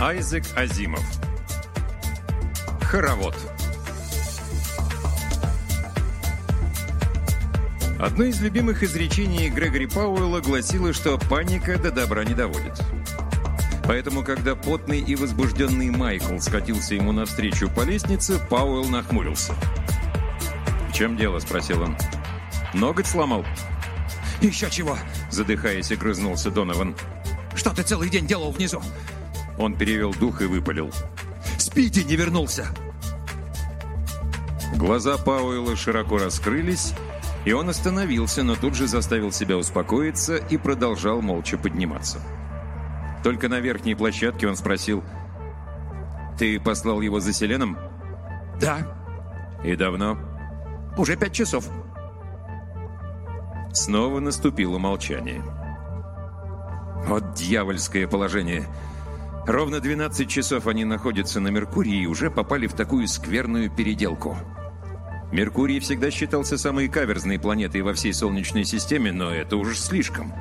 Айзек Азимов. Хоровод. Одно из любимых изречений Грегори Пауэлла гласило, что паника до добра не доводит. Поэтому, когда потный и возбужденный Майкл скатился ему навстречу по лестнице, Пауэлл нахмурился. «В чем дело?» – спросил он. «Ноготь сломал?» «Еще чего!» – задыхаясь, огрызнулся Донован. «Что ты целый день делал внизу?» Он перевел дух и выпалил. «Спиди не вернулся!» Глаза Пауэлла широко раскрылись, и он остановился, но тут же заставил себя успокоиться и продолжал молча подниматься. Только на верхней площадке он спросил, «Ты послал его за Селеном?» «Да». «И давно?» «Уже пять часов». Снова наступило молчание. Вот дьявольское положение. Ровно 12 часов они находятся на Меркурии и уже попали в такую скверную переделку. Меркурий всегда считался самой каверзной планетой во всей Солнечной системе, но это уже слишком.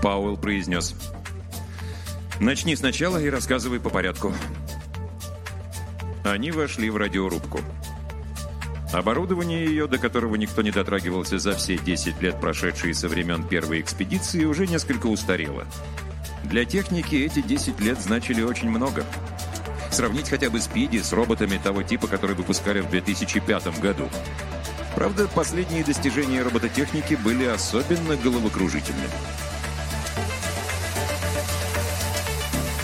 Пауэлл произнес. «Начни сначала и рассказывай по порядку». Они вошли в радиорубку. Оборудование ее, до которого никто не дотрагивался за все 10 лет, прошедшие со времен первой экспедиции, уже несколько устарело. Для техники эти 10 лет значили очень много. Сравнить хотя бы Спиди с роботами того типа, который выпускали в 2005 году. Правда, последние достижения робототехники были особенно головокружительны.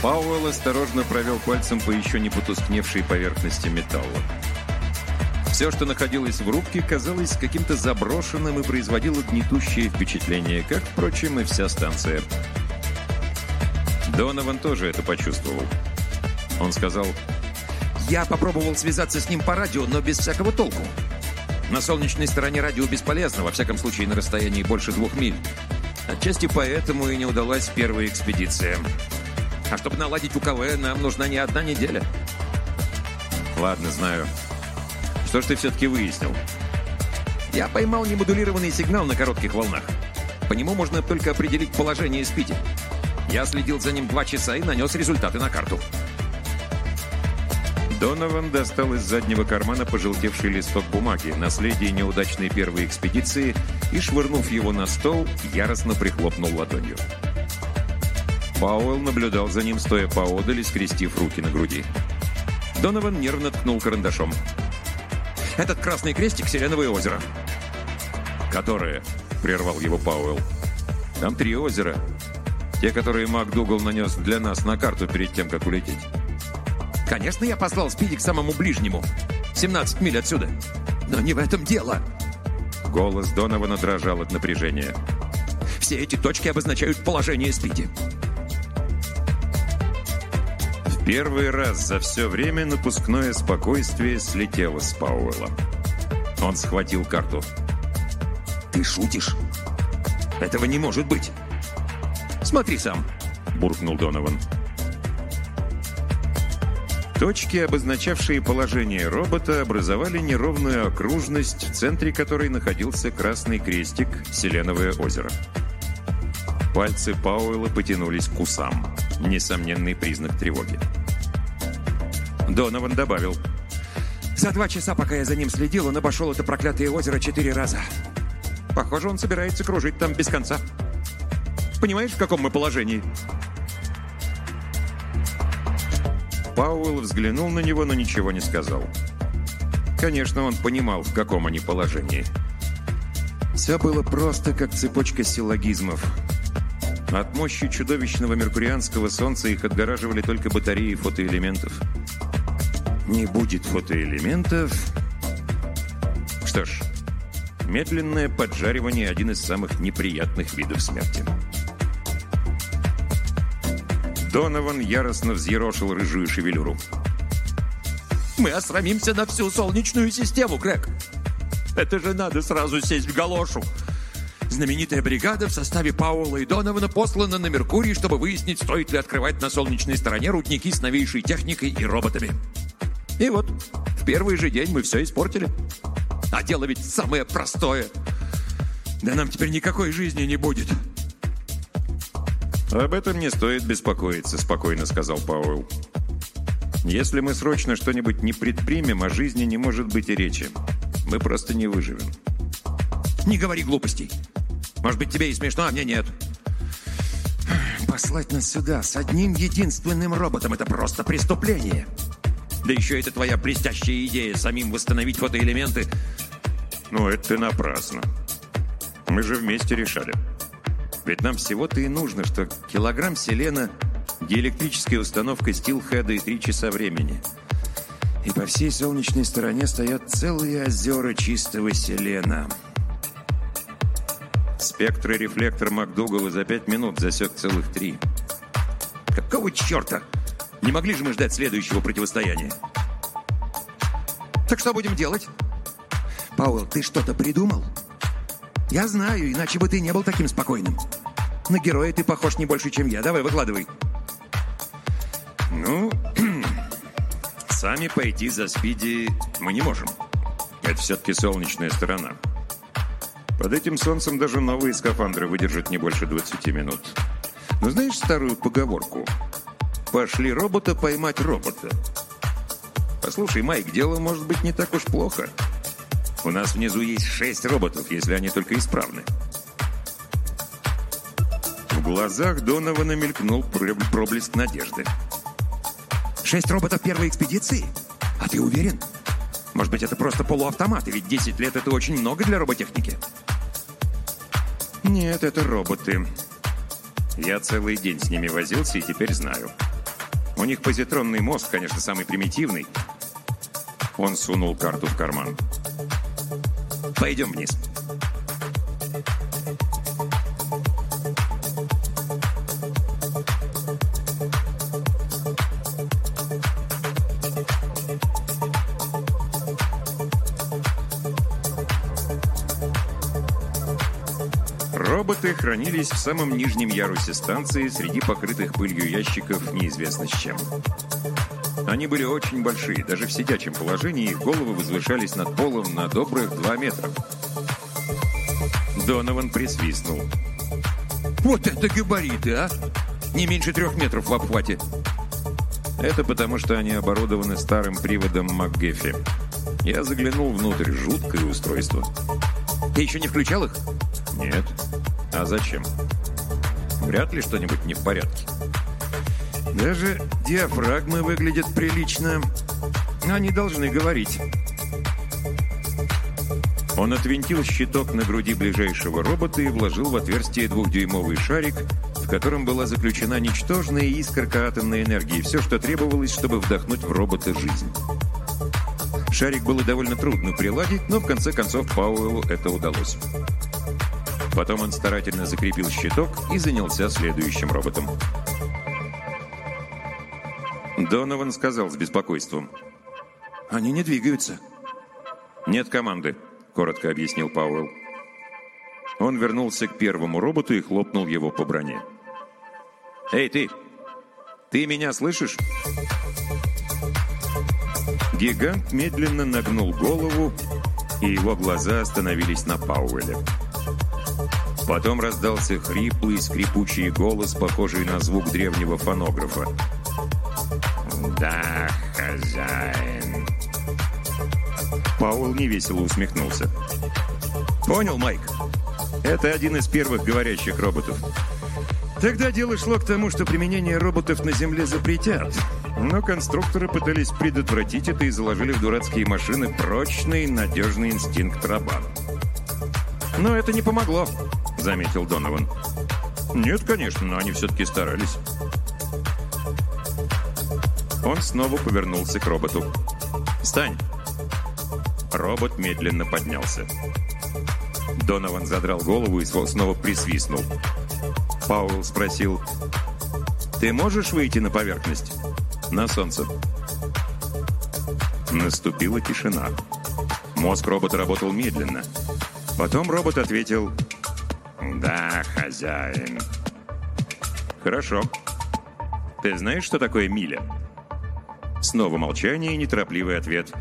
Пауэлл осторожно провел пальцем по еще не потускневшей поверхности металла. Все, что находилось в рубке, казалось каким-то заброшенным и производило гнетущее впечатление, как, впрочем, и вся станция. Донован тоже это почувствовал. Он сказал, «Я попробовал связаться с ним по радио, но без всякого толку. На солнечной стороне радио бесполезно, во всяком случае на расстоянии больше двух миль. Отчасти поэтому и не удалась первая экспедиция. А чтобы наладить УКВ, нам нужна не одна неделя». «Ладно, знаю. Что ж ты все-таки выяснил? Я поймал немодулированный сигнал на коротких волнах. По нему можно только определить положение Спиди. Я следил за ним два часа и нанес результаты на карту. Донован достал из заднего кармана пожелтевший листок бумаги, наследие неудачной первой экспедиции, и, швырнув его на стол, яростно прихлопнул ладонью. Пауэлл наблюдал за ним, стоя поодаль скрестив руки на груди. Донован нервно ткнул карандашом. Этот красный крестик — Селеновое озеро. «Которое?» — прервал его Пауэлл. «Там три озера. Те, которые МакДугал нанес для нас на карту перед тем, как улететь». «Конечно, я послал Спиди к самому ближнему. 17 миль отсюда. Но не в этом дело». Голос Донована дрожал от напряжения. «Все эти точки обозначают положение Спиди». Первый раз за все время напускное спокойствие слетело с Пауэлла. Он схватил карту. «Ты шутишь? Этого не может быть!» «Смотри сам!» – буркнул Донован. Точки, обозначавшие положение робота, образовали неровную окружность, в центре которой находился красный крестик «Селеновое озеро». Пальцы Пауэлла потянулись к усам. Несомненный признак тревоги. Донован добавил. «За два часа, пока я за ним следил, он обошел это проклятое озеро четыре раза. Похоже, он собирается кружить там без конца. Понимаешь, в каком мы положении?» Пауэлл взглянул на него, но ничего не сказал. Конечно, он понимал, в каком они положении. Все было просто, как цепочка силлогизмов. От мощи чудовищного меркурианского солнца их отгораживали только батареи фотоэлементов. Не будет фотоэлементов. Что ж, медленное поджаривание – один из самых неприятных видов смерти. Донован яростно взъерошил рыжую шевелюру. «Мы осрамимся на всю Солнечную систему, Грег! Это же надо сразу сесть в галошу!» Знаменитая бригада в составе Пауэлла и Донована послана на Меркурий, чтобы выяснить, стоит ли открывать на солнечной стороне рудники с новейшей техникой и роботами. И вот, в первый же день мы все испортили. А дело ведь самое простое. Да нам теперь никакой жизни не будет. «Об этом не стоит беспокоиться», — спокойно сказал Пауэлл. «Если мы срочно что-нибудь не предпримем, о жизни не может быть и речи. Мы просто не выживем». «Не говори глупостей. Может быть, тебе и смешно, а мне нет». «Послать нас сюда с одним единственным роботом — это просто преступление. Да еще это твоя блестящая идея самим восстановить фотоэлементы». «Ну, это ты напрасно. Мы же вместе решали». Ведь нам всего-то и нужно, что килограмм селена, диэлектрическая установка стилхеда и три часа времени. И по всей солнечной стороне стоят целые озера чистого селена. Спектр и рефлектор МакДугала за пять минут засек целых три. Какого черта? Не могли же мы ждать следующего противостояния? Так что будем делать? Пауэлл, ты что-то придумал? Я знаю, иначе бы ты не был таким спокойным. На героя ты похож не больше, чем я. Давай, выкладывай. Ну, сами пойти за Спиди мы не можем. Это все-таки солнечная сторона. Под этим солнцем даже новые скафандры выдержат не больше 20 минут. Но знаешь старую поговорку? Пошли робота поймать робота. Послушай, Майк, дело может быть не так уж плохо. У нас внизу есть шесть роботов, если они только исправны. В глазах Донована мелькнул проблеск надежды. «Шесть роботов первой экспедиции? А ты уверен? Может быть, это просто полуавтоматы, ведь 10 лет — это очень много для роботехники?» «Нет, это роботы. Я целый день с ними возился и теперь знаю. У них позитронный мозг, конечно, самый примитивный». Он сунул карту в карман. Пойдем вниз. Роботы хранились в самом нижнем ярусе станции среди покрытых пылью ящиков неизвестно с чем. Они были очень большие, даже в сидячем положении их головы возвышались над полом на добрых два метра. Донован присвистнул. «Вот это габариты, а! Не меньше трех метров в обхвате!» Это потому, что они оборудованы старым приводом МакГеффи. Я заглянул внутрь, жуткое устройство. Ты еще не включал их? Нет. А зачем? Вряд ли что-нибудь не в порядке. Даже диафрагмы выглядят прилично. Они должны говорить. Он отвинтил щиток на груди ближайшего робота и вложил в отверстие двухдюймовый шарик, в котором была заключена ничтожная искорка атомной энергии, все, что требовалось, чтобы вдохнуть в робота жизнь. Шарик было довольно трудно приладить, но в конце концов Пауэллу это удалось. Потом он старательно закрепил щиток и занялся следующим роботом. Донован сказал с беспокойством. «Они не двигаются». «Нет команды», — коротко объяснил Пауэлл. Он вернулся к первому роботу и хлопнул его по броне. «Эй, ты! Ты меня слышишь?» Гигант медленно нагнул голову, и его глаза остановились на Пауэлле. Потом раздался хриплый, скрипучий голос, похожий на звук древнего фонографа. «Да, хозяин». Пауэлл невесело усмехнулся. «Понял, Майк. Это один из первых говорящих роботов. Тогда дело шло к тому, что применение роботов на Земле запретят. Но конструкторы пытались предотвратить это и заложили в дурацкие машины прочный, надежный инстинкт раба. «Но это не помогло», — заметил Донован. «Нет, конечно, но они все-таки старались». Он снова повернулся к роботу. «Встань!» Робот медленно поднялся. Донован задрал голову и снова присвистнул. Пауэлл спросил, «Ты можешь выйти на поверхность? На солнце?» Наступила тишина. Мозг робота работал медленно. Потом робот ответил, «Да, хозяин». «Хорошо. Ты знаешь, что такое миля?» Снова молчание и неторопливый ответ.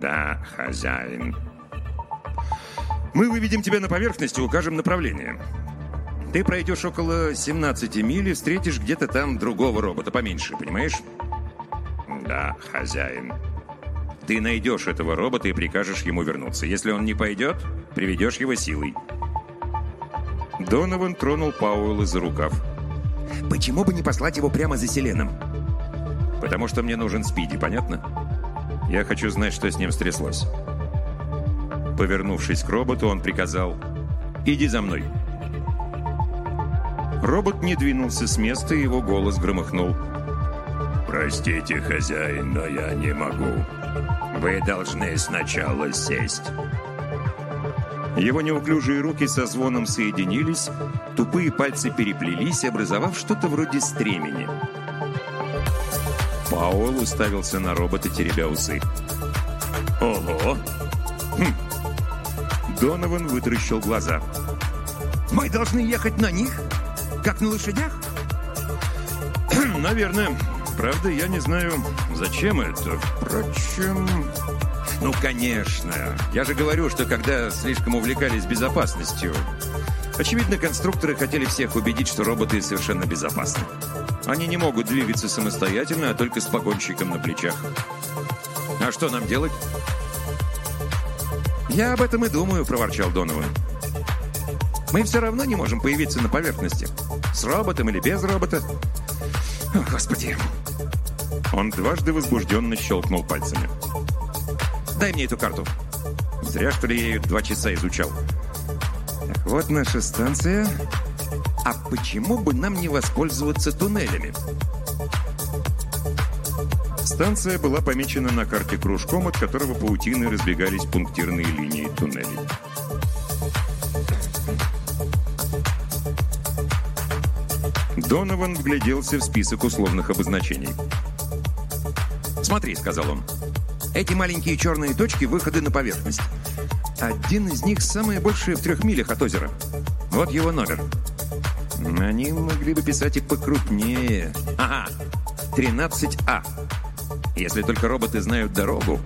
«Да, хозяин». «Мы выведем тебя на поверхность и укажем направление. Ты пройдешь около 17 миль и встретишь где-то там другого робота поменьше, понимаешь? Да, хозяин. Ты найдешь этого робота и прикажешь ему вернуться. Если он не пойдет, приведешь его силой. Донован тронул Пауэлла за рукав. Почему бы не послать его прямо за Селеном? Потому что мне нужен Спиди, понятно? Я хочу знать, что с ним стряслось. Повернувшись к роботу, он приказал «Иди за мной». Робот не двинулся с места, и его голос громыхнул. «Простите, хозяин, но я не могу. Вы должны сначала сесть». Его неуклюжие руки со звоном соединились, тупые пальцы переплелись, образовав что-то вроде стремени. Пауэлл уставился на робота, теребя усы. «Ого! Хм. Донован вытаращил глаза. «Мы должны ехать на них? Как на лошадях?» «Наверное. Правда, я не знаю, зачем это. Впрочем...» «Ну, конечно. Я же говорю, что когда слишком увлекались безопасностью... Очевидно, конструкторы хотели всех убедить, что роботы совершенно безопасны. Они не могут двигаться самостоятельно, а только с погонщиком на плечах. А что нам делать?» «Я об этом и думаю», — проворчал Донован. «Мы все равно не можем появиться на поверхности. С роботом или без робота. О, Господи!» Он дважды возбужденно щелкнул пальцами. «Дай мне эту карту». Зря, что ли, я ее два часа изучал. Вот наша станция. А почему бы нам не воспользоваться туннелями? Станция была помечена на карте кружком, от которого паутины разбегались пунктирные линии туннелей. Донован вгляделся в список условных обозначений. «Смотри», — сказал он, — «эти маленькие черные точки — выходы на поверхность. Один из них самое большее в трех милях от озера. Вот его номер». «Они могли бы писать и покрупнее». «Ага, 13А». Если только роботы знают дорогу.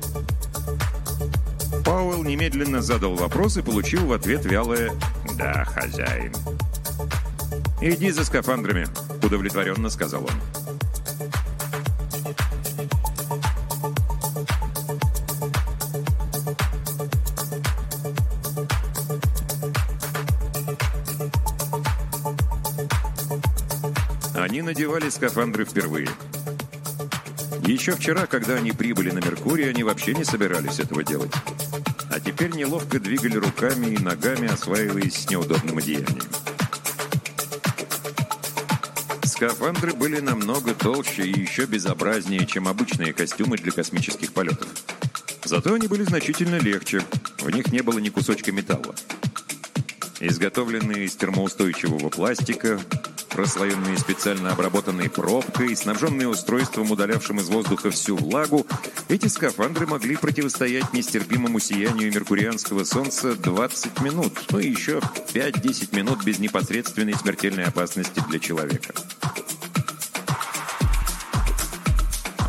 Пауэлл немедленно задал вопрос и получил в ответ вялое «Да, хозяин». «Иди за скафандрами», — удовлетворенно сказал он. Надевали скафандры впервые. Еще вчера, когда они прибыли на Меркурий, они вообще не собирались этого делать. А теперь неловко двигали руками и ногами, осваиваясь с неудобным одеянием. Скафандры были намного толще и еще безобразнее, чем обычные костюмы для космических полетов. Зато они были значительно легче, в них не было ни кусочка металла. Изготовленные из термоустойчивого пластика, прослоенные специально обработанной пробкой, снабженные устройством, удалявшим из воздуха всю влагу, эти скафандры могли противостоять нестерпимому сиянию меркурианского солнца 20 минут, ну и еще 5-10 минут без непосредственной смертельной опасности для человека.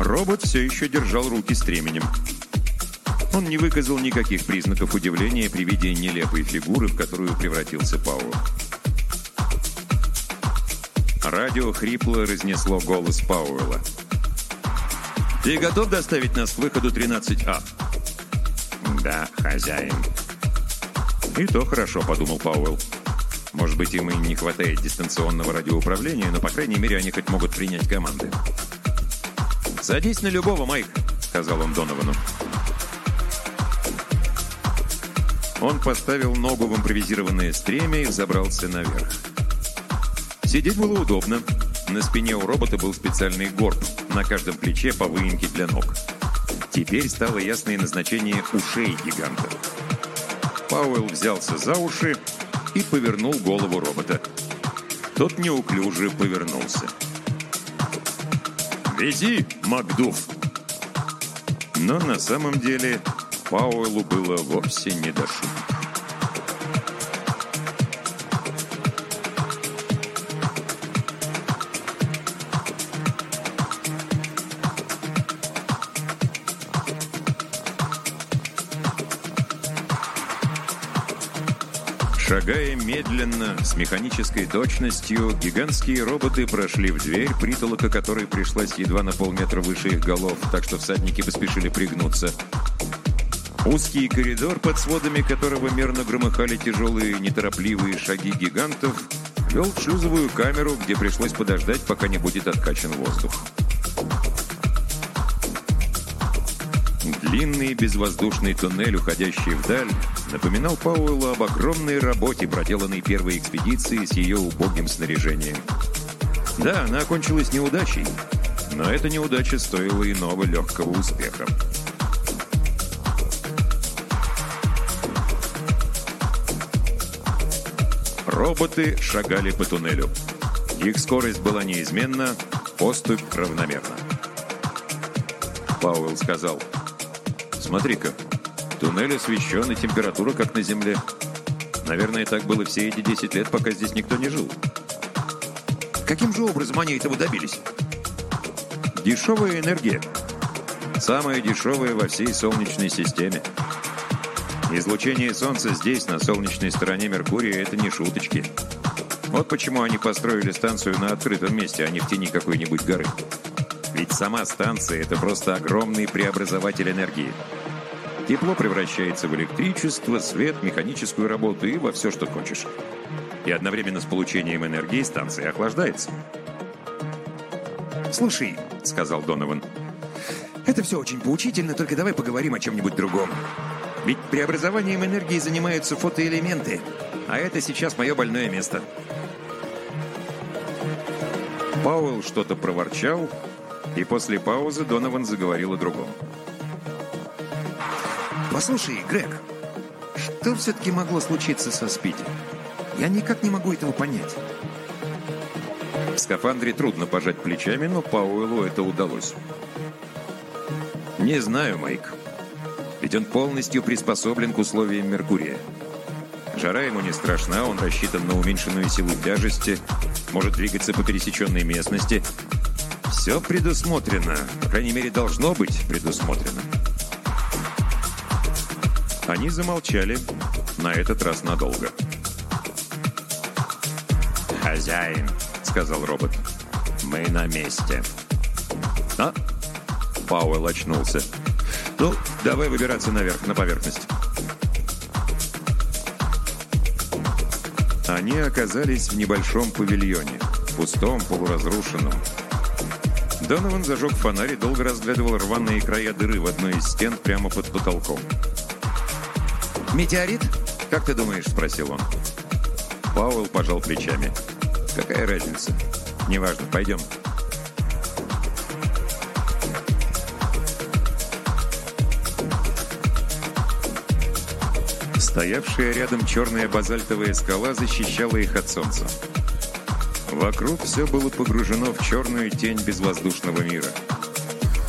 Робот все еще держал руки стременем. Он не выказал никаких признаков удивления при виде нелепой фигуры, в которую превратился Пауэлл. Радио хрипло разнесло голос Пауэлла. «Ты готов доставить нас к выходу 13А?» «Да, хозяин». «И то хорошо», — подумал Пауэлл. «Может быть, им и не хватает дистанционного радиоуправления, но, по крайней мере, они хоть могут принять команды». «Садись на любого, Майк», — сказал он Доновану. Он поставил ногу в импровизированное стремя и забрался наверх. Сидеть было удобно. На спине у робота был специальный горб, на каждом плече по выемке для ног. Теперь стало ясное назначение ушей гиганта. Пауэлл взялся за уши и повернул голову робота. Тот неуклюже повернулся. «Вези, Макдув!» Но на самом деле Пауэллу было вовсе не до шуток. Шагая медленно, с механической точностью, гигантские роботы прошли в дверь, притолока которой пришлась едва на полметра выше их голов, так что всадники поспешили пригнуться. Узкий коридор, под сводами которого мерно громыхали тяжелые, неторопливые шаги гигантов, вел в шлюзовую камеру, где пришлось подождать, пока не будет откачан воздух. Длинный безвоздушный туннель, уходящий вдаль, напоминал Пауэллу об огромной работе, проделанной первой экспедицией с ее убогим снаряжением. Да, она окончилась неудачей, но эта неудача стоила иного легкого успеха. Роботы шагали по туннелю. Их скорость была неизменна, поступь равномерна. Пауэлл сказал, «Смотри-ка, Туннель освещен, и температура как на Земле. Наверное, так было все эти 10 лет, пока здесь никто не жил. Каким же образом они этого добились? Дешевая энергия. Самая дешевая во всей Солнечной системе. Излучение Солнца здесь, на солнечной стороне Меркурия, это не шуточки. Вот почему они построили станцию на открытом месте, а не в тени какой-нибудь горы. Ведь сама станция – это просто огромный преобразователь энергии. Тепло превращается в электричество, свет, механическую работу и во все, что хочешь. И одновременно с получением энергии станция охлаждается. «Слушай», — сказал Донован, — «это все очень поучительно, только давай поговорим о чем-нибудь другом. Ведь преобразованием энергии занимаются фотоэлементы, а это сейчас мое больное место». Пауэлл что-то проворчал, и после паузы Донован заговорил о другом. Послушай, Грег, что все-таки могло случиться со Спиди? Я никак не могу этого понять. В скафандре трудно пожать плечами, но Пауэллу это удалось. Не знаю, Майк. Ведь он полностью приспособлен к условиям Меркурия. Жара ему не страшна, он рассчитан на уменьшенную силу тяжести, может двигаться по пересеченной местности. Все предусмотрено, по крайней мере, должно быть предусмотрено. Они замолчали, на этот раз надолго. «Хозяин», — сказал робот, — «мы на месте». «А?» — Пауэлл очнулся. «Ну, давай выбираться наверх, на поверхность». Они оказались в небольшом павильоне, пустом, полуразрушенном. Донован зажег фонарь и долго разглядывал рваные края дыры в одной из стен прямо под потолком. «Метеорит? Как ты думаешь?» – спросил он. Пауэлл пожал плечами. «Какая разница? Неважно, пойдем». Стоявшая рядом черная базальтовая скала защищала их от солнца. Вокруг все было погружено в черную тень безвоздушного мира.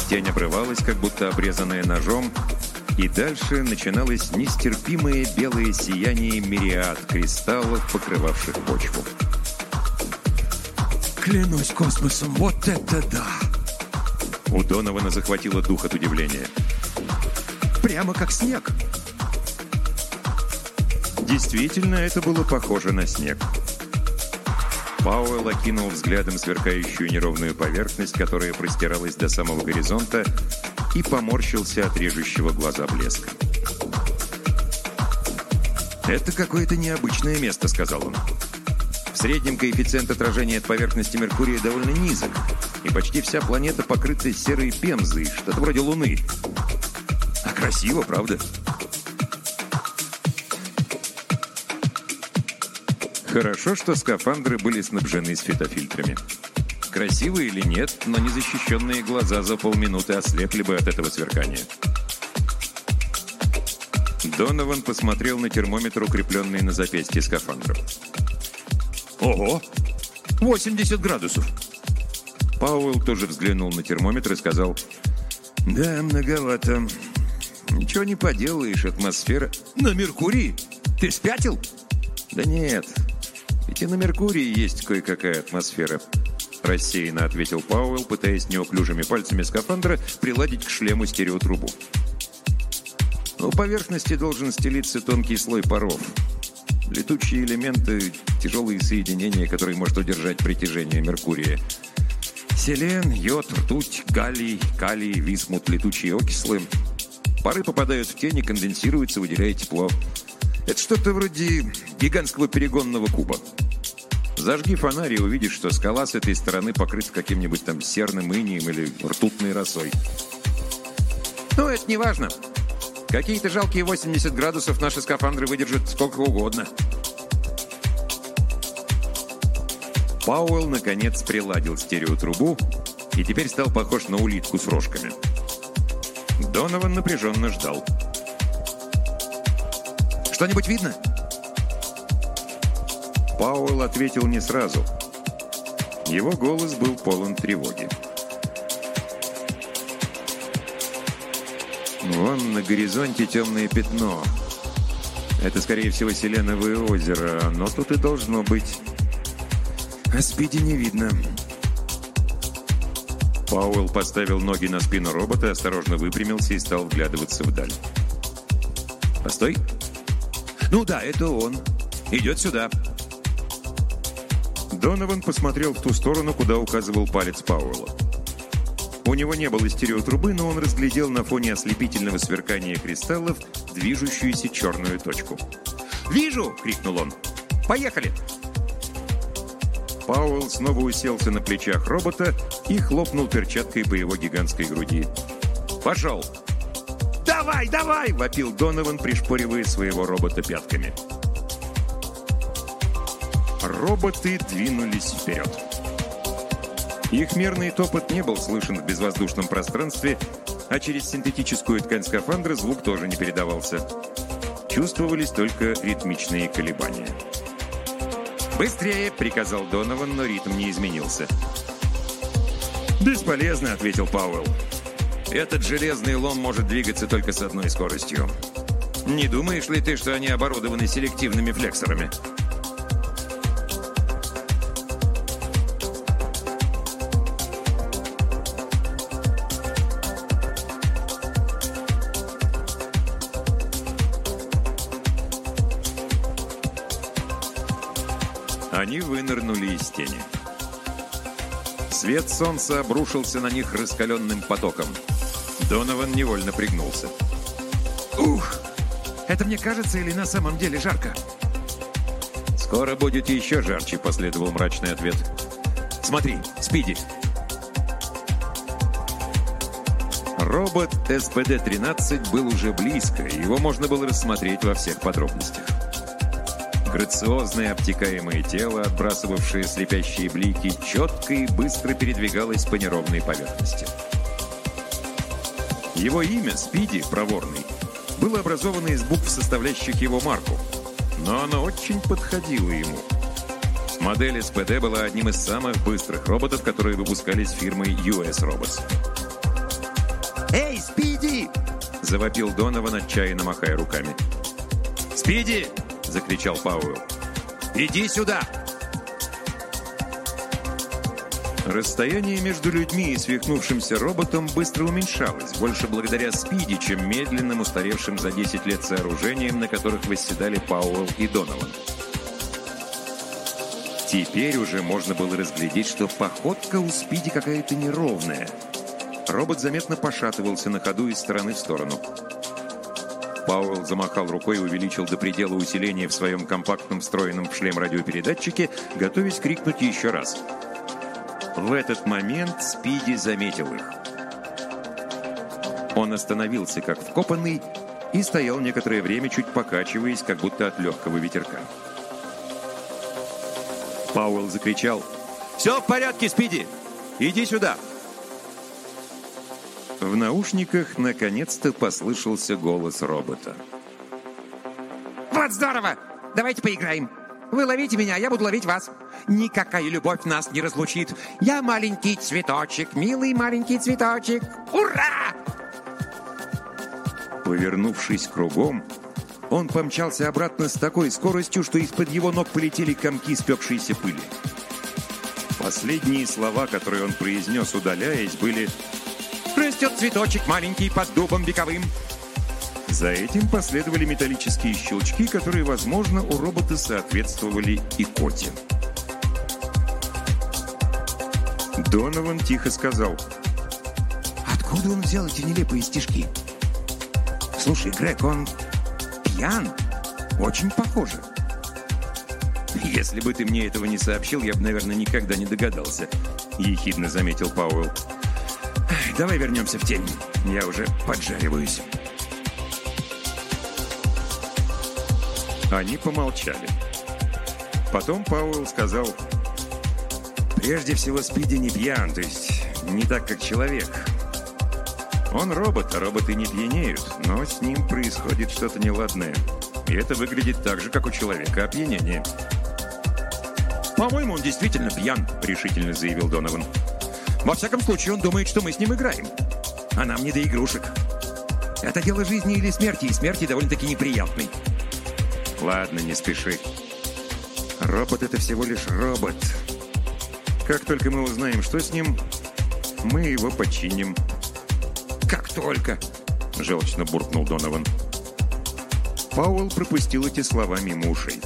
Тень обрывалась, как будто обрезанная ножом, и дальше начиналось нестерпимое белое сияние мириад кристаллов, покрывавших почву. «Клянусь космосом, вот это да!» У Донована захватило дух от удивления. «Прямо как снег!» Действительно, это было похоже на снег. Пауэлл окинул взглядом сверкающую неровную поверхность, которая простиралась до самого горизонта, и поморщился от режущего глаза блеска. «Это какое-то необычное место», — сказал он. «В среднем коэффициент отражения от поверхности Меркурия довольно низок, и почти вся планета покрыта серой пемзой, что-то вроде Луны. А красиво, правда?» Хорошо, что скафандры были снабжены светофильтрами. Красивые или нет, но незащищенные глаза за полминуты ослепли бы от этого сверкания. Донован посмотрел на термометр, укрепленный на запястье скафандра. «Ого! 80 градусов!» Пауэлл тоже взглянул на термометр и сказал, «Да, многовато. Ничего не поделаешь, атмосфера...» «На Меркурии? Ты спятил?» «Да нет, ведь и на Меркурии есть кое-какая атмосфера». Рассеянно ответил Пауэлл, пытаясь неуклюжими пальцами скафандра приладить к шлему стереотрубу. У поверхности должен стелиться тонкий слой паров. Летучие элементы, тяжелые соединения, которые может удержать притяжение Меркурия. Селен, йод, ртуть, галлий, калий, висмут, летучие окислы. Пары попадают в тень и конденсируются, выделяя тепло. Это что-то вроде гигантского перегонного куба. Зажги фонарь и увидишь, что скала с этой стороны покрыта каким-нибудь там серным инием или ртутной росой. Ну, это не важно. Какие-то жалкие 80 градусов наши скафандры выдержат сколько угодно. Пауэлл, наконец, приладил стереотрубу и теперь стал похож на улитку с рожками. Донован напряженно ждал. «Что-нибудь видно?» Пауэлл ответил не сразу. Его голос был полон тревоги. Вон на горизонте темное пятно. Это, скорее всего, Селеновое озеро, но тут и должно быть. А Спиди не видно. Пауэлл поставил ноги на спину робота, осторожно выпрямился и стал вглядываться вдаль. «Постой!» «Ну да, это он. Идет сюда!» Донован посмотрел в ту сторону, куда указывал палец Пауэлла. У него не было стереотрубы, но он разглядел на фоне ослепительного сверкания кристаллов движущуюся черную точку. «Вижу!» — крикнул он. «Поехали!» Пауэлл снова уселся на плечах робота и хлопнул перчаткой по его гигантской груди. «Пошел!» «Давай, давай!» — вопил Донован, пришпоривая своего робота пятками. Роботы двинулись вперед. Их мерный топот не был слышен в безвоздушном пространстве, а через синтетическую ткань скафандра звук тоже не передавался. Чувствовались только ритмичные колебания. «Быстрее!» — приказал Донован, но ритм не изменился. «Бесполезно», — ответил Пауэлл. «Этот железный лом может двигаться только с одной скоростью. Не думаешь ли ты, что они оборудованы селективными флексорами?» Свет солнца обрушился на них раскаленным потоком. Донован невольно пригнулся. «Ух! Это мне кажется или на самом деле жарко?» «Скоро будет еще жарче», — последовал мрачный ответ. «Смотри, Спиди!» Робот СПД-13 был уже близко, его можно было рассмотреть во всех подробностях. Грациозное обтекаемое тело, отбрасывавшее слепящие блики, четко и быстро передвигалось по неровной поверхности. Его имя, Спиди, проворный, было образовано из букв, составляющих его марку, но оно очень подходило ему. Модель СПД была одним из самых быстрых роботов, которые выпускались фирмой US Robots. «Эй, Спиди!» – завопил Донован, отчаянно махая руками. «Спиди!» — закричал Пауэлл. «Иди сюда!» Расстояние между людьми и свихнувшимся роботом быстро уменьшалось, больше благодаря спиди, чем медленным устаревшим за 10 лет сооружением, на которых восседали Пауэлл и Донован. Теперь уже можно было разглядеть, что походка у спиди какая-то неровная. Робот заметно пошатывался на ходу из стороны в сторону. Пауэлл замахал рукой и увеличил до предела усиления в своем компактном встроенном в шлем радиопередатчике, готовясь крикнуть еще раз. В этот момент Спиди заметил их. Он остановился как вкопанный и стоял некоторое время, чуть покачиваясь, как будто от легкого ветерка. Пауэлл закричал «Все в порядке, Спиди! Иди сюда!» В наушниках наконец-то послышался голос робота. «Вот здорово! Давайте поиграем. Вы ловите меня, я буду ловить вас. Никакая любовь нас не разлучит. Я маленький цветочек, милый маленький цветочек. Ура!» Повернувшись кругом, он помчался обратно с такой скоростью, что из-под его ног полетели комки спекшейся пыли. Последние слова, которые он произнес, удаляясь, были Растет цветочек маленький под дубом вековым. За этим последовали металлические щелчки, которые, возможно, у робота соответствовали икоте. Донован тихо сказал. Откуда он взял эти нелепые стишки? Слушай, Грег, он пьян? Очень похоже. «Если бы ты мне этого не сообщил, я бы, наверное, никогда не догадался», — ехидно заметил Пауэлл. «Давай вернемся в тень. Я уже поджариваюсь». Они помолчали. Потом Пауэлл сказал, «Прежде всего, Спиди не пьян, то есть не так, как человек. Он робот, а роботы не пьянеют, но с ним происходит что-то неладное. И это выглядит так же, как у человека опьянение». «По-моему, он действительно пьян», — решительно заявил Донован. «Во всяком случае, он думает, что мы с ним играем. А нам не до игрушек. Это дело жизни или смерти, и смерти довольно-таки неприятный». «Ладно, не спеши. Робот — это всего лишь робот. Как только мы узнаем, что с ним, мы его починим». «Как только!» — желчно буркнул Донован. Пауэлл пропустил эти слова мимо ушей.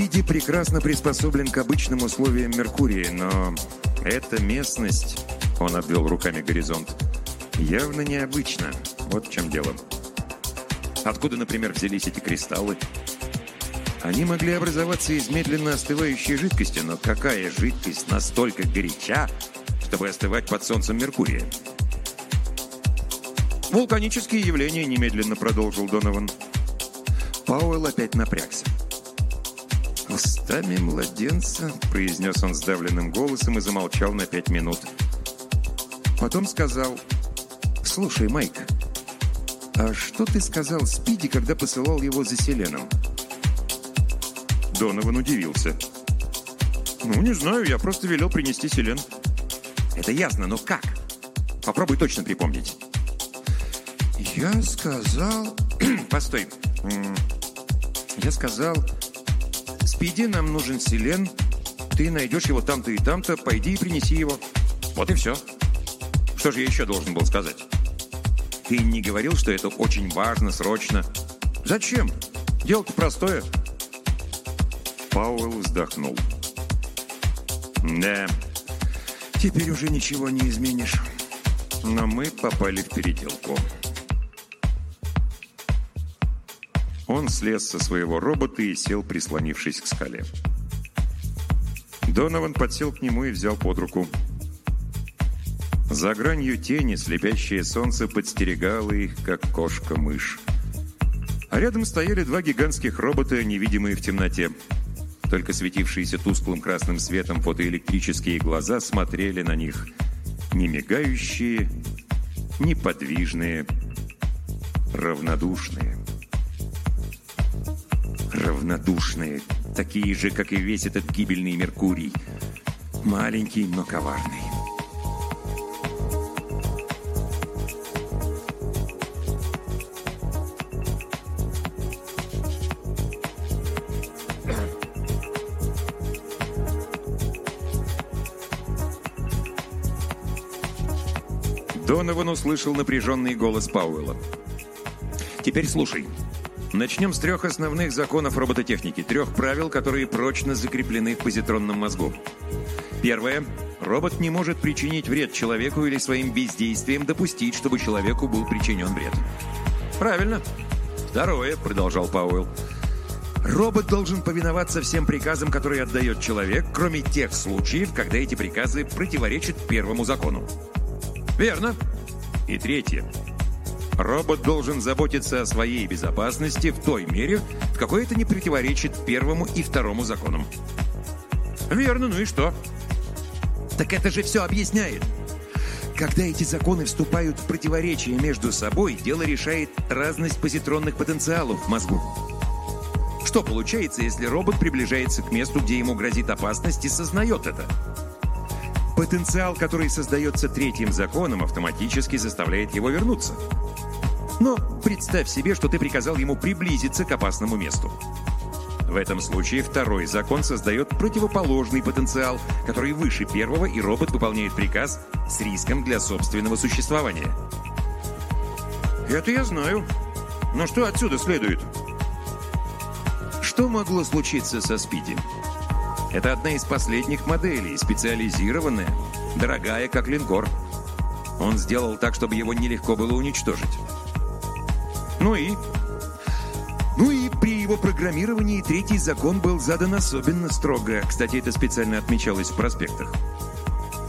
Спиди прекрасно приспособлен к обычным условиям Меркурия, но эта местность, он обвел руками горизонт, явно необычна. Вот в чем дело. Откуда, например, взялись эти кристаллы? Они могли образоваться из медленно остывающей жидкости, но какая жидкость настолько горяча, чтобы остывать под солнцем Меркурия? «Вулканические явления», — немедленно продолжил Донован. Пауэлл опять напрягся. «Устами младенца», — произнес он сдавленным голосом и замолчал на пять минут. Потом сказал, «Слушай, Майк, а что ты сказал Спиди, когда посылал его за Селеном?» Донован удивился. «Ну, не знаю, я просто велел принести Селен». «Это ясно, но как? Попробуй точно припомнить». «Я сказал...» «Постой. Я сказал...» Спиди, нам нужен селен. Ты найдешь его там-то и там-то. Пойди и принеси его. Вот и все. Что же я еще должен был сказать? Ты не говорил, что это очень важно, срочно? Зачем? Дело-то простое. Пауэлл вздохнул. Да, теперь уже ничего не изменишь. Но мы попали в переделку. Он слез со своего робота и сел, прислонившись к скале. Донован подсел к нему и взял под руку. За гранью тени слепящее солнце подстерегало их, как кошка-мышь. А рядом стояли два гигантских робота, невидимые в темноте. Только светившиеся тусклым красным светом фотоэлектрические глаза смотрели на них. Не мигающие, неподвижные, равнодушные равнодушные, такие же, как и весь этот гибельный Меркурий. Маленький, но коварный. Донован услышал напряженный голос Пауэлла. «Теперь слушай. Начнем с трех основных законов робототехники, трех правил, которые прочно закреплены в позитронном мозгу. Первое. Робот не может причинить вред человеку или своим бездействием допустить, чтобы человеку был причинен вред. Правильно. Второе, продолжал Пауэлл. Робот должен повиноваться всем приказам, которые отдает человек, кроме тех случаев, когда эти приказы противоречат первому закону. Верно. И третье. Робот должен заботиться о своей безопасности в той мере, в какой это не противоречит первому и второму законам. Верно, ну и что? Так это же все объясняет. Когда эти законы вступают в противоречие между собой, дело решает разность позитронных потенциалов в мозгу. Что получается, если робот приближается к месту, где ему грозит опасность и сознает это? Потенциал, который создается третьим законом, автоматически заставляет его вернуться. Но представь себе, что ты приказал ему приблизиться к опасному месту. В этом случае второй закон создает противоположный потенциал, который выше первого, и робот выполняет приказ с риском для собственного существования. Это я знаю. Но что отсюда следует? Что могло случиться со Спиди? Это одна из последних моделей, специализированная, дорогая, как линкор. Он сделал так, чтобы его нелегко было уничтожить. Ну и... Ну и при его программировании третий закон был задан особенно строго. Кстати, это специально отмечалось в проспектах.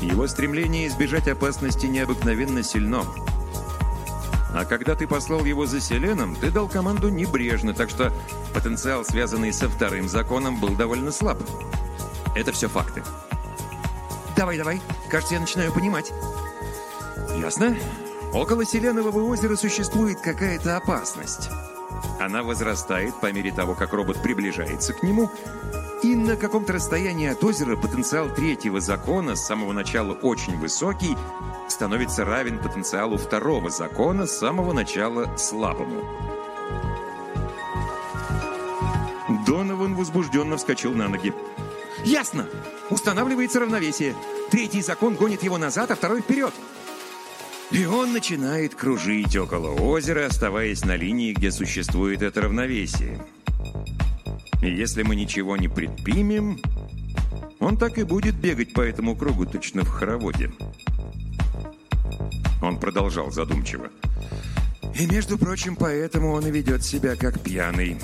Его стремление избежать опасности необыкновенно сильно. А когда ты послал его за Селеном, ты дал команду небрежно, так что потенциал, связанный со вторым законом, был довольно слаб. Это все факты. Давай, давай. Кажется, я начинаю понимать. Ясно. Около Селенового озера существует какая-то опасность. Она возрастает по мере того, как робот приближается к нему, и на каком-то расстоянии от озера потенциал третьего закона с самого начала очень высокий становится равен потенциалу второго закона с самого начала слабому. Донован возбужденно вскочил на ноги. Ясно. Устанавливается равновесие. Третий закон гонит его назад, а второй вперед. И он начинает кружить около озера, оставаясь на линии, где существует это равновесие. И если мы ничего не предпримем, он так и будет бегать по этому кругу точно в хороводе. Он продолжал задумчиво. И, между прочим, поэтому он и ведет себя как пьяный.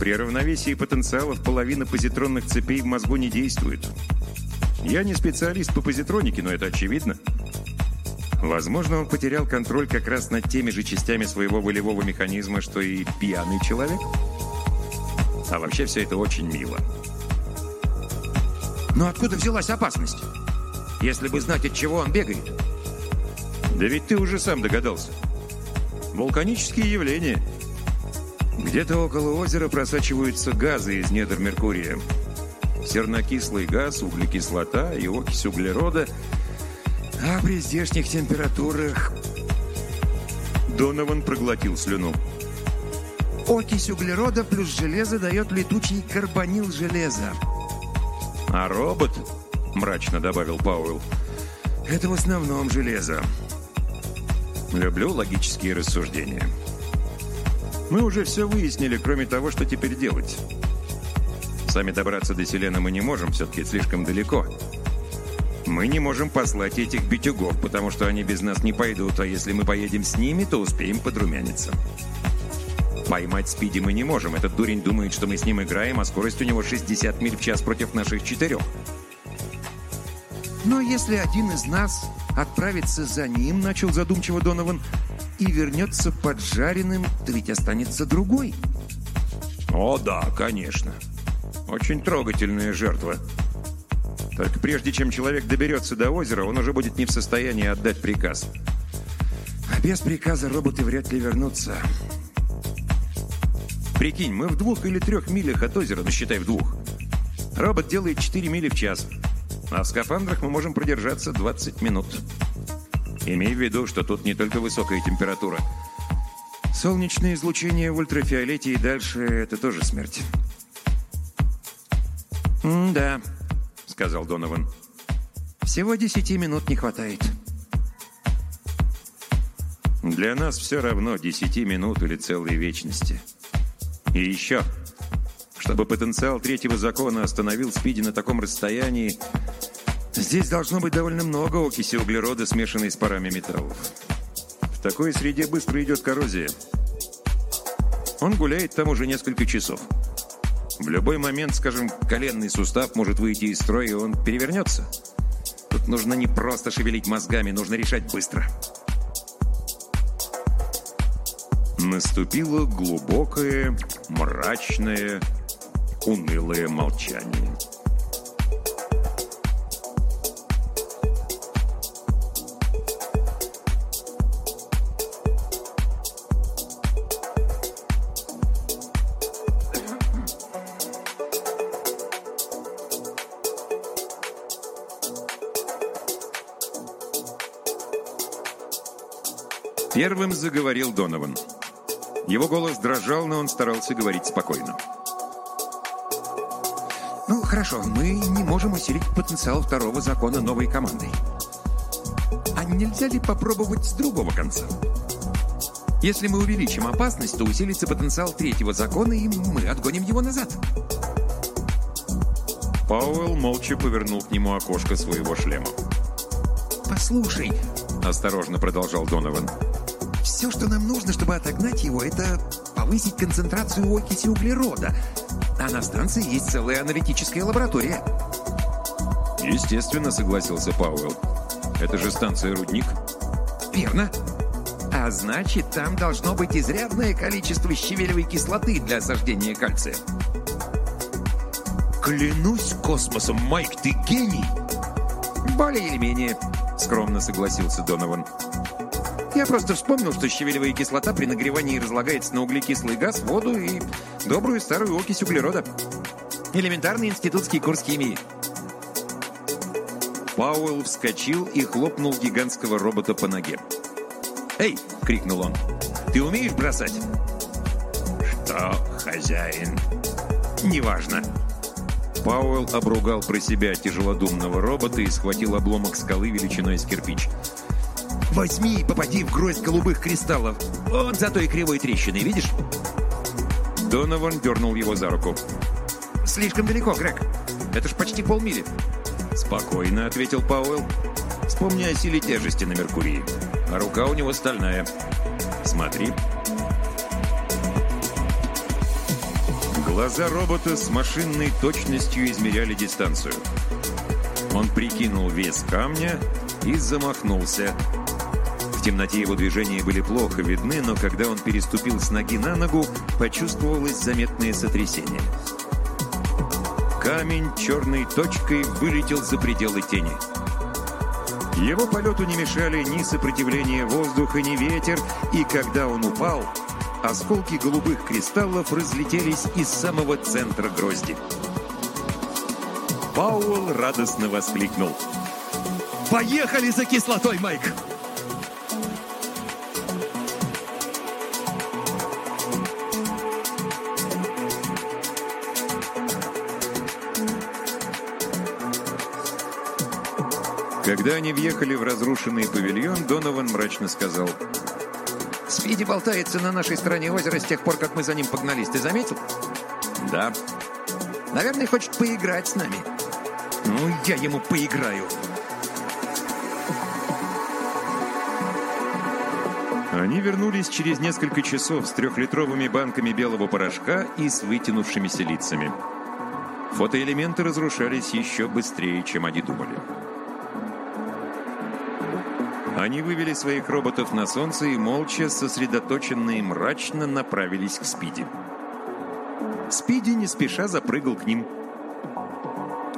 При равновесии потенциалов половина позитронных цепей в мозгу не действует. Я не специалист по позитронике, но это очевидно. Возможно, он потерял контроль как раз над теми же частями своего волевого механизма, что и пьяный человек. А вообще все это очень мило. Но откуда взялась опасность? Если бы знать, от чего он бегает. Да ведь ты уже сам догадался. Вулканические явления – где-то около озера просачиваются газы из недр Меркурия. Сернокислый газ, углекислота и окись углерода. А при здешних температурах... Донован проглотил слюну. Окись углерода плюс железо дает летучий карбонил железа. А робот, мрачно добавил Пауэлл, это в основном железо. Люблю логические рассуждения. Мы уже все выяснили, кроме того, что теперь делать. Сами добраться до Селена мы не можем, все-таки слишком далеко. Мы не можем послать этих битюгов, потому что они без нас не пойдут, а если мы поедем с ними, то успеем подрумяниться. Поймать Спиди мы не можем. Этот дурень думает, что мы с ним играем, а скорость у него 60 миль в час против наших четырех. Но если один из нас отправится за ним, начал задумчиво Донован, и вернется поджаренным, то ведь останется другой. О, да, конечно. Очень трогательная жертва. Только прежде чем человек доберется до озера, он уже будет не в состоянии отдать приказ. А без приказа роботы вряд ли вернутся. Прикинь, мы в двух или трех милях от озера, ну считай в двух. Робот делает 4 мили в час, а в скафандрах мы можем продержаться 20 минут. Имей в виду, что тут не только высокая температура. Солнечное излучение в ультрафиолете и дальше – это тоже смерть. «Да», – сказал Донован. «Всего десяти минут не хватает». Для нас все равно десяти минут или целой вечности. И еще, чтобы потенциал третьего закона остановил Спиди на таком расстоянии, Здесь должно быть довольно много окиси углерода, смешанной с парами металлов. В такой среде быстро идет коррозия. Он гуляет там уже несколько часов. В любой момент, скажем, коленный сустав может выйти из строя, и он перевернется. Тут нужно не просто шевелить мозгами, нужно решать быстро. Наступило глубокое, мрачное, унылое молчание. Первым заговорил Донован. Его голос дрожал, но он старался говорить спокойно. Ну, хорошо, мы не можем усилить потенциал второго закона новой командой. А нельзя ли попробовать с другого конца? Если мы увеличим опасность, то усилится потенциал третьего закона, и мы отгоним его назад. Пауэлл молча повернул к нему окошко своего шлема. «Послушай», — осторожно продолжал Донован, «все, что нам нужно, чтобы отогнать его, это повысить концентрацию окиси углерода. А на станции есть целая аналитическая лаборатория». «Естественно», — согласился Пауэлл. «Это же станция «Рудник». «Верно. А значит, там должно быть изрядное количество щавелевой кислоты для осаждения кальция». «Клянусь космосом, Майк, ты гений!» «Более или менее», — скромно согласился Донован. «Я просто вспомнил, что щавелевая кислота при нагревании разлагается на углекислый газ, воду и добрую старую окись углерода. Элементарный институтский курс химии». Пауэлл вскочил и хлопнул гигантского робота по ноге. «Эй!» — крикнул он. «Ты умеешь бросать?» «Что, хозяин?» «Неважно». Пауэлл обругал про себя тяжелодумного робота и схватил обломок скалы величиной с кирпич. «Возьми и попади в гроздь голубых кристаллов. Он за той кривой трещиной, видишь?» Донован дернул его за руку. «Слишком далеко, Грег. Это ж почти полмили». «Спокойно», — ответил Пауэлл. «Вспомни о силе тяжести на Меркурии. А рука у него стальная. Смотри». Глаза робота с машинной точностью измеряли дистанцию. Он прикинул вес камня и замахнулся. Темноте его движения были плохо видны, но когда он переступил с ноги на ногу, почувствовалось заметное сотрясение. Камень черной точкой вылетел за пределы тени. Его полету не мешали ни сопротивление воздуха, ни ветер, и когда он упал, осколки голубых кристаллов разлетелись из самого центра грозди. Пауэлл радостно воскликнул. «Поехали за кислотой, Майк!» Когда они въехали в разрушенный павильон, Донован мрачно сказал. «Спиди болтается на нашей стороне озера с тех пор, как мы за ним погнались. Ты заметил?» «Да». «Наверное, хочет поиграть с нами». «Ну, я ему поиграю». Они вернулись через несколько часов с трехлитровыми банками белого порошка и с вытянувшимися лицами. Фотоэлементы разрушались еще быстрее, чем они думали. Они вывели своих роботов на солнце и молча, сосредоточенно и мрачно направились к Спиди. Спиди не спеша запрыгал к ним.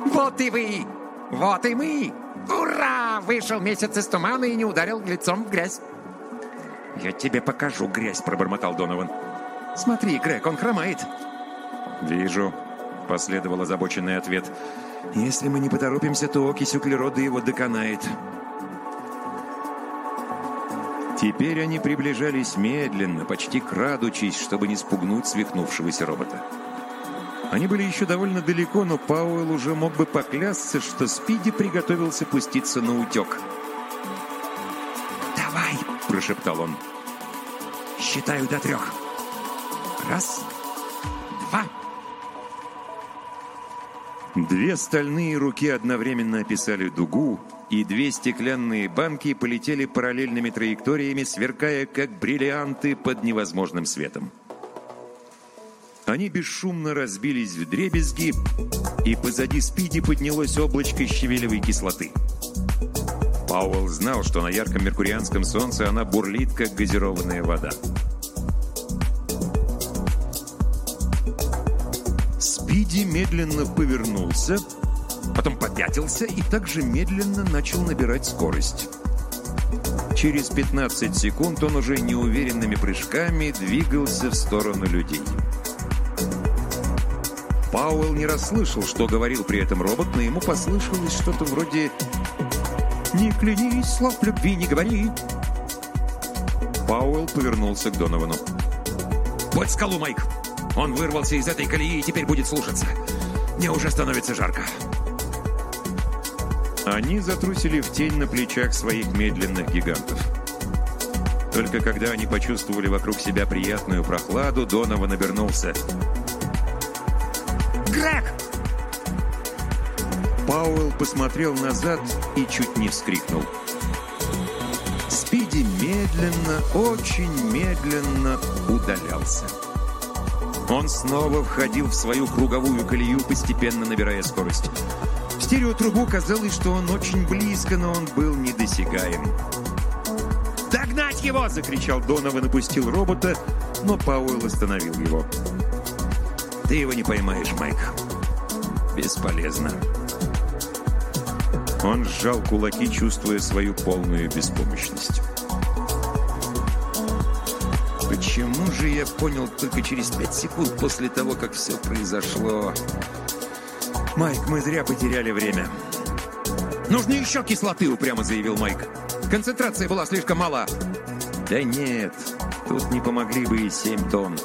«Вот и вы! Вот и мы! Ура! Вышел месяц из тумана и не ударил лицом в грязь!» «Я тебе покажу грязь», — пробормотал Донован. «Смотри, Грег, он хромает». «Вижу», — последовал озабоченный ответ. «Если мы не поторопимся, то окись углерода его доконает». Теперь они приближались медленно, почти крадучись, чтобы не спугнуть свихнувшегося робота. Они были еще довольно далеко, но Пауэлл уже мог бы поклясться, что Спиди приготовился пуститься на утек. «Давай!» – прошептал он. «Считаю до трех. Раз, два...» Две стальные руки одновременно описали дугу, и две стеклянные банки полетели параллельными траекториями, сверкая как бриллианты под невозможным светом. Они бесшумно разбились в дребезги, и позади Спиди поднялось облачко щавелевой кислоты. Пауэлл знал, что на ярком меркурианском солнце она бурлит, как газированная вода. Спиди медленно повернулся, потом попятился и также медленно начал набирать скорость. Через 15 секунд он уже неуверенными прыжками двигался в сторону людей. Пауэлл не расслышал, что говорил при этом робот, но ему послышалось что-то вроде «Не клянись, слов любви не говори». Пауэлл повернулся к Доновану. «Под скалу, Майк! Он вырвался из этой колеи и теперь будет слушаться. Мне уже становится жарко». Они затрусили в тень на плечах своих медленных гигантов. Только когда они почувствовали вокруг себя приятную прохладу, Донован обернулся. Грег! Пауэлл посмотрел назад и чуть не вскрикнул. Спиди медленно, очень медленно удалялся. Он снова входил в свою круговую колею, постепенно набирая скорость. В стереотрубу казалось, что он очень близко, но он был недосягаем. «Догнать его!» — закричал Донован и напустил робота, но Пауэлл остановил его. «Ты его не поймаешь, Майк. Бесполезно». Он сжал кулаки, чувствуя свою полную беспомощность. Почему же я понял только через пять секунд после того, как все произошло? Майк, мы зря потеряли время. «Нужно еще кислоты», — упрямо заявил Майк. «Концентрация была слишком мала». Да нет, тут не помогли бы и семь тонн.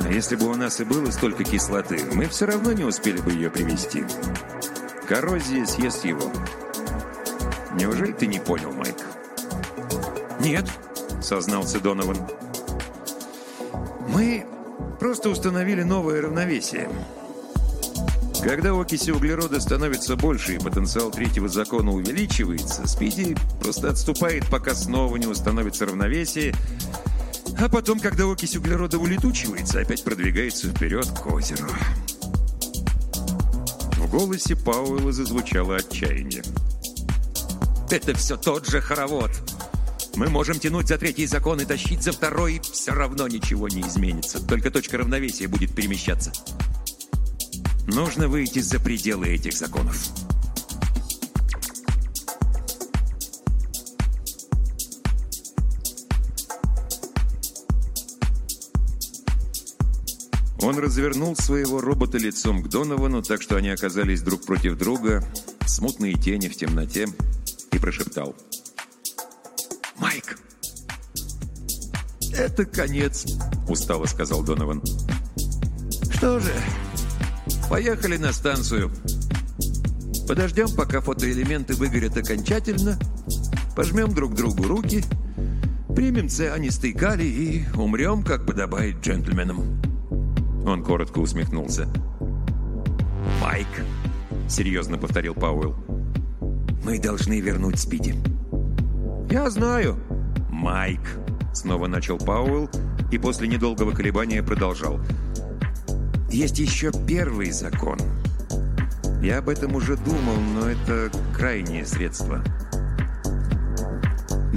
А если бы у нас и было столько кислоты, мы все равно не успели бы ее привезти. Коррозия съест его. Неужели ты не понял, Майк? «Нет», — сознался Донован. «Мы просто установили новое равновесие. Когда окиси углерода становится больше и потенциал третьего закона увеличивается, Спиди просто отступает, пока снова не установится равновесие, а потом, когда окись углерода улетучивается, опять продвигается вперед к озеру» голосе Пауэлла зазвучало отчаяние. «Это все тот же хоровод. Мы можем тянуть за третий закон и тащить за второй, все равно ничего не изменится. Только точка равновесия будет перемещаться. Нужно выйти за пределы этих законов». Он развернул своего робота лицом к Доновану, так что они оказались друг против друга, смутные тени в темноте, и прошептал. «Майк!» «Это конец», — устало сказал Донован. «Что же, поехали на станцию. Подождем, пока фотоэлементы выгорят окончательно, пожмем друг другу руки, примем цианистый калий и умрем, как подобает джентльменам». Он коротко усмехнулся. «Майк!» — серьезно повторил Пауэлл. «Мы должны вернуть Спиди». «Я знаю!» «Майк!» — снова начал Пауэлл и после недолгого колебания продолжал. «Есть еще первый закон. Я об этом уже думал, но это крайнее средство».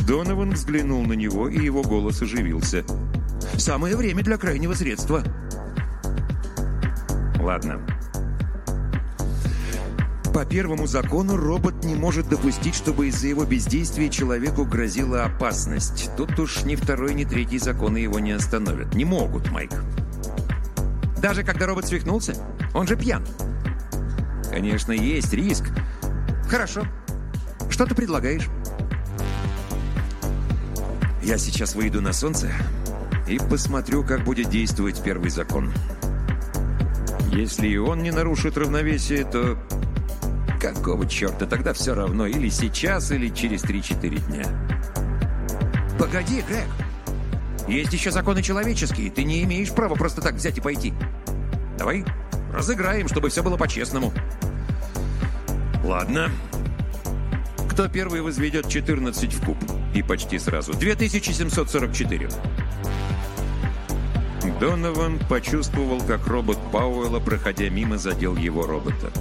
Донован взглянул на него, и его голос оживился. «Самое время для крайнего средства!» Ладно. По первому закону робот не может допустить, чтобы из-за его бездействия человеку грозила опасность. Тут уж ни второй, ни третий законы его не остановят. Не могут, Майк. Даже когда робот свихнулся? Он же пьян. Конечно, есть риск. Хорошо. Что ты предлагаешь? Я сейчас выйду на солнце и посмотрю, как будет действовать первый закон. Если и он не нарушит равновесие, то какого черта тогда все равно, или сейчас, или через 3-4 дня. Погоди, Грег. Есть еще законы человеческие. Ты не имеешь права просто так взять и пойти. Давай разыграем, чтобы все было по-честному. Ладно. Кто первый возведет 14 в куб? И почти сразу. 2744. Донован почувствовал, как робот Пауэлла, проходя мимо, задел его робота.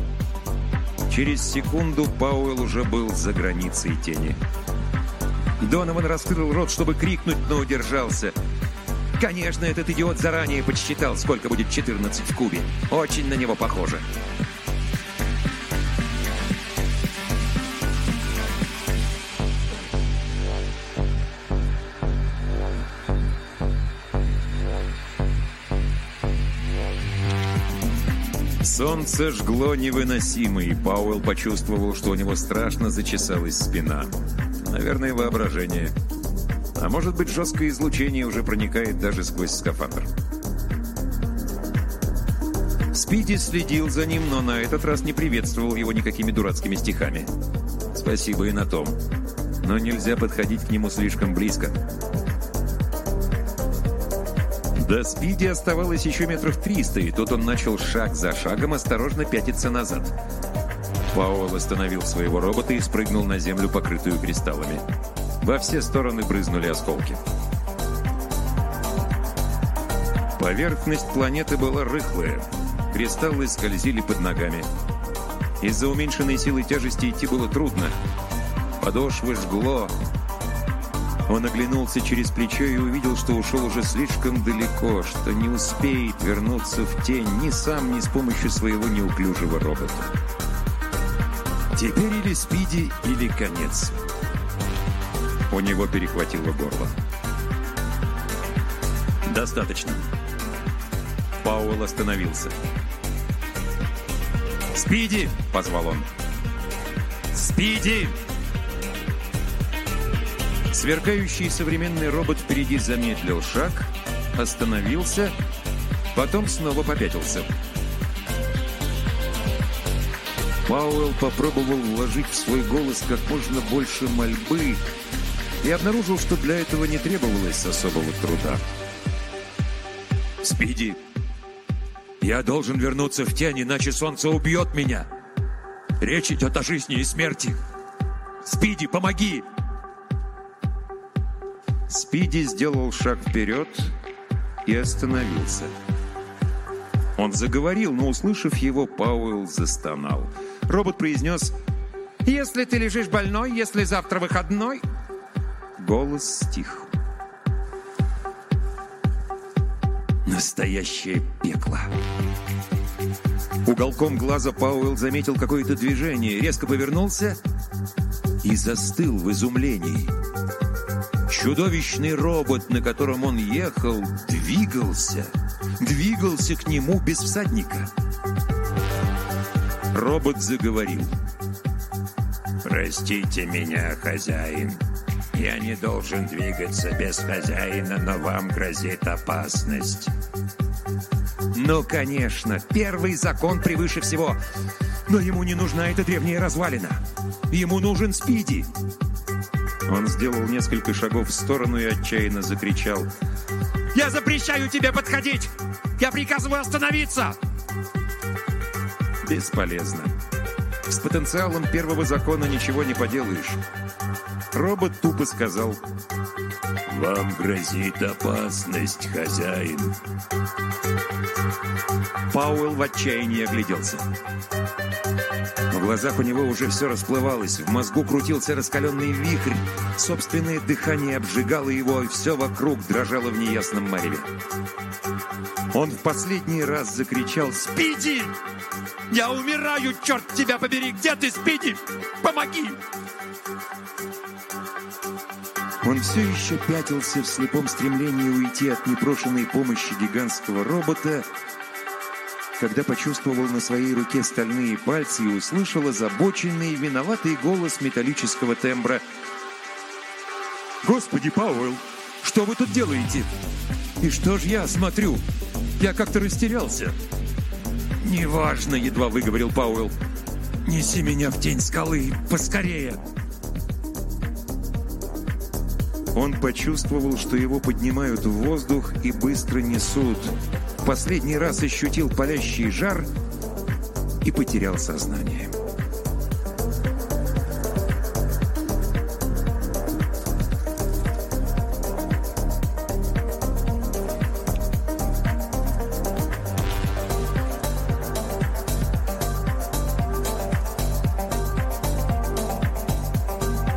Через секунду Пауэлл уже был за границей тени. Донован раскрыл рот, чтобы крикнуть, но удержался. Конечно, этот идиот заранее подсчитал, сколько будет 14 в кубе. Очень на него похоже. Солнце жгло невыносимо, и Пауэлл почувствовал, что у него страшно зачесалась спина. Наверное, воображение. А может быть, жесткое излучение уже проникает даже сквозь скафандр. Спиди следил за ним, но на этот раз не приветствовал его никакими дурацкими стихами. Спасибо и на том. Но нельзя подходить к нему слишком близко. До Спиди оставалось еще метров триста, и тут он начал шаг за шагом осторожно пятиться назад. Пауэлл остановил своего робота и спрыгнул на землю, покрытую кристаллами. Во все стороны брызнули осколки. Поверхность планеты была рыхлая. Кристаллы скользили под ногами. Из-за уменьшенной силы тяжести идти было трудно. Подошвы жгло, он оглянулся через плечо и увидел, что ушел уже слишком далеко, что не успеет вернуться в тень ни сам, ни с помощью своего неуклюжего робота. Теперь или Спиди, или конец. У него перехватило горло. «Достаточно». Пауэлл остановился. «Спиди!» — позвал он. «Спиди!» Сверкающий современный робот впереди замедлил шаг, остановился, потом снова попятился. Пауэлл попробовал вложить в свой голос как можно больше мольбы и обнаружил, что для этого не требовалось особого труда. «Спиди, я должен вернуться в тень, иначе солнце убьет меня. Речь идет о жизни и смерти. Спиди, помоги!» Спиди сделал шаг вперед и остановился. Он заговорил, но, услышав его, Пауэлл застонал. Робот произнес «Если ты лежишь больной, если завтра выходной...» Голос стих. Настоящее пекло. Уголком глаза Пауэлл заметил какое-то движение, резко повернулся и застыл в изумлении. Чудовищный робот, на котором он ехал, двигался. Двигался к нему без всадника. Робот заговорил. «Простите меня, хозяин. Я не должен двигаться без хозяина, но вам грозит опасность». «Ну, конечно, первый закон превыше всего. Но ему не нужна эта древняя развалина. Ему нужен Спиди». Он сделал несколько шагов в сторону и отчаянно закричал. «Я запрещаю тебе подходить! Я приказываю остановиться!» Бесполезно. С потенциалом первого закона ничего не поделаешь. Робот тупо сказал «Вам грозит опасность, хозяин». Пауэлл в отчаянии огляделся. Глазах у него уже все расплывалось, в мозгу крутился раскаленный вихрь, собственное дыхание обжигало его, и все вокруг дрожало в неясном мареве. Он в последний раз закричал «Спиди! Я умираю, черт тебя побери! Где ты, Спиди? Помоги!» Он все еще пятился в слепом стремлении уйти от непрошенной помощи гигантского робота, когда почувствовал на своей руке стальные пальцы и услышал озабоченный, виноватый голос металлического тембра. «Господи, Пауэлл, что вы тут делаете? И что ж я смотрю? Я как-то растерялся». «Неважно», — едва выговорил Пауэлл. «Неси меня в тень скалы, поскорее!» Он почувствовал, что его поднимают в воздух и быстро несут. Последний раз ощутил палящий жар и потерял сознание.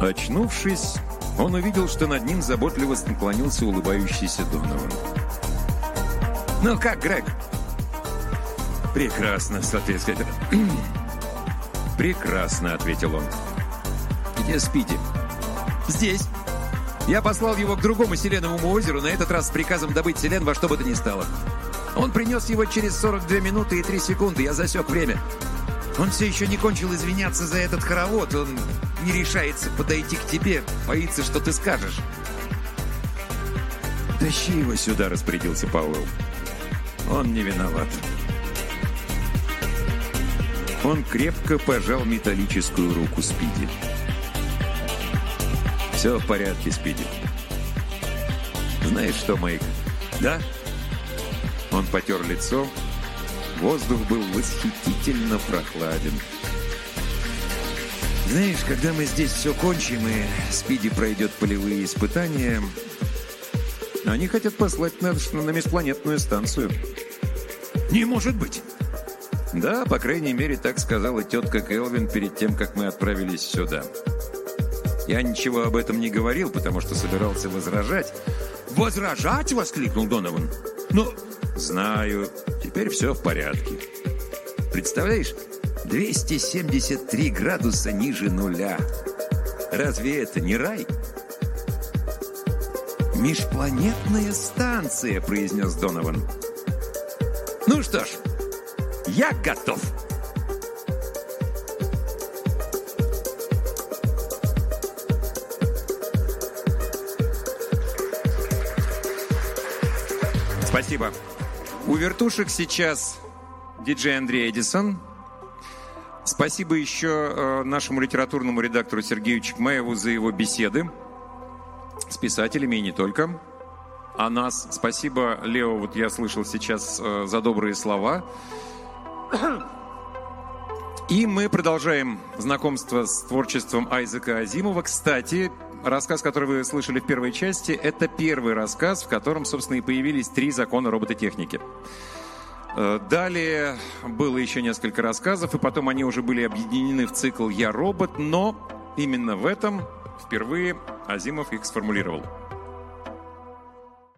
Очнувшись, он увидел, что над ним заботливо наклонился улыбающийся Донован. «Ну как, Грег?» «Прекрасно», — соответственно. «Прекрасно», — ответил он. «Где Спиди?» «Здесь. Я послал его к другому Селеновому озеру, на этот раз с приказом добыть селен во что бы то ни стало. Он принес его через 42 минуты и 3 секунды, я засек время. Он все еще не кончил извиняться за этот хоровод, он не решается подойти к тебе, боится, что ты скажешь. «Тащи его сюда», — распорядился Пауэлл. «Он не виноват». Он крепко пожал металлическую руку Спиди. «Все в порядке, Спиди. Знаешь что, Майк?» «Да? Он потер лицо. Воздух был восхитительно прохладен. Знаешь, когда мы здесь все кончим и Спиди пройдет полевые испытания, они хотят послать нас на межпланетную станцию. Не может быть. Да, по крайней мере, так сказала тетка Келвин перед тем, как мы отправились сюда. Я ничего об этом не говорил, потому что собирался возражать. «Возражать?» — воскликнул Донован. «Ну, знаю. Теперь все в порядке. Представляешь, 273 градуса ниже нуля. Разве это не рай?» «Межпланетная станция», — произнес Донован. «Ну что ж, я готов!» Спасибо. У вертушек сейчас диджей Андрей Эдисон. Спасибо еще э, нашему литературному редактору Сергею Чекмаеву за его беседы с писателями и не только. А нас спасибо, Лео, вот я слышал сейчас э, за добрые слова. И мы продолжаем знакомство с творчеством Айзека Азимова. Кстати, рассказ, который вы слышали в первой части, это первый рассказ, в котором, собственно, и появились три закона робототехники. Э, далее было еще несколько рассказов, и потом они уже были объединены в цикл «Я робот», но именно в этом впервые Азимов их сформулировал.